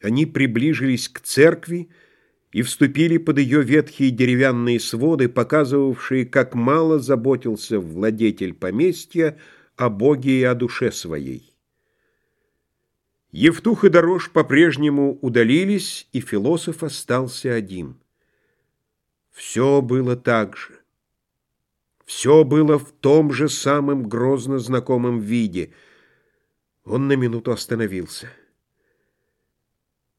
Они приближились к церкви и вступили под ее ветхие деревянные своды, показывавшие, как мало заботился владетель поместья о Боге и о душе своей. Евтух и Дорож по-прежнему удалились, и философ остался один. Все было так же. Все было в том же самом грозно знакомом виде. Он на минуту остановился.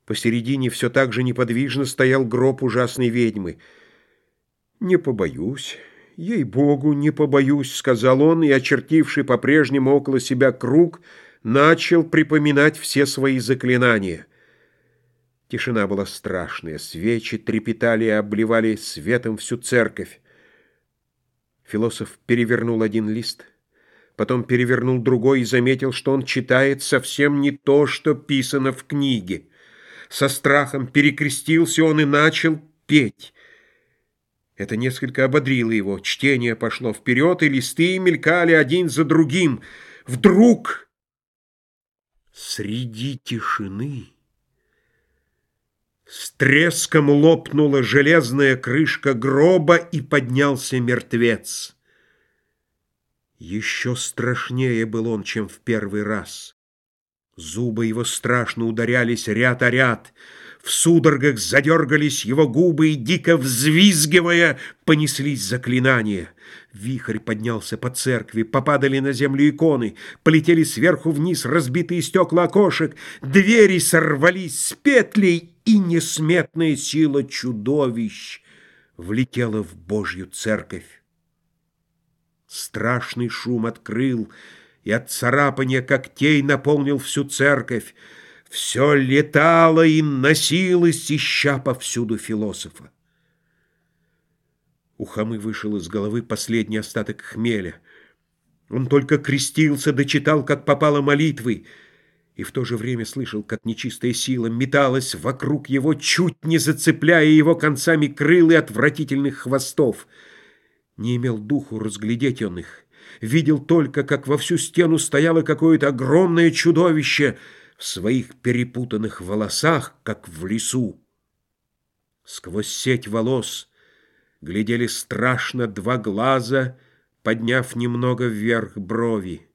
Посередине все так же неподвижно стоял гроб ужасной ведьмы. «Не побоюсь, ей-богу, не побоюсь», — сказал он, и, очертивший по-прежнему около себя круг, начал припоминать все свои заклинания. Тишина была страшная, свечи трепетали и обливали светом всю церковь. Философ перевернул один лист, потом перевернул другой и заметил, что он читает совсем не то, что писано в книге. Со страхом перекрестился он и начал петь. Это несколько ободрило его. Чтение пошло вперед, и листы мелькали один за другим. Вдруг среди тишины с треском лопнула железная крышка гроба, и поднялся мертвец. Еще страшнее был он, чем в первый раз. Зубы его страшно ударялись ряд о ряд. В судорогах задергались его губы, и, дико взвизгивая, понеслись заклинания. Вихрь поднялся по церкви, попадали на землю иконы, полетели сверху вниз разбитые стекла окошек, двери сорвались с петлей, и несметная сила чудовищ влетела в Божью церковь. Страшный шум открыл, и от царапания когтей наполнил всю церковь. Все летало и носилось, ища повсюду философа. У Хамы вышел из головы последний остаток хмеля. Он только крестился, дочитал, как попало молитвы, и в то же время слышал, как нечистая сила металась вокруг его, чуть не зацепляя его концами крыл и отвратительных хвостов. Не имел духу разглядеть он их видел только, как во всю стену стояло какое-то огромное чудовище в своих перепутанных волосах, как в лесу. Сквозь сеть волос глядели страшно два глаза, подняв немного вверх брови.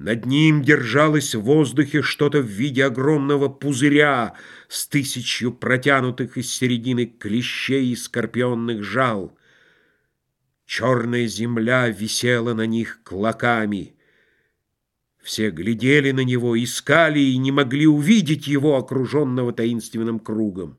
Над ним держалось в воздухе что-то в виде огромного пузыря с тысячью протянутых из середины клещей и скорпионных жал. Черная земля висела на них клоками. Все глядели на него, искали и не могли увидеть его, окруженного таинственным кругом.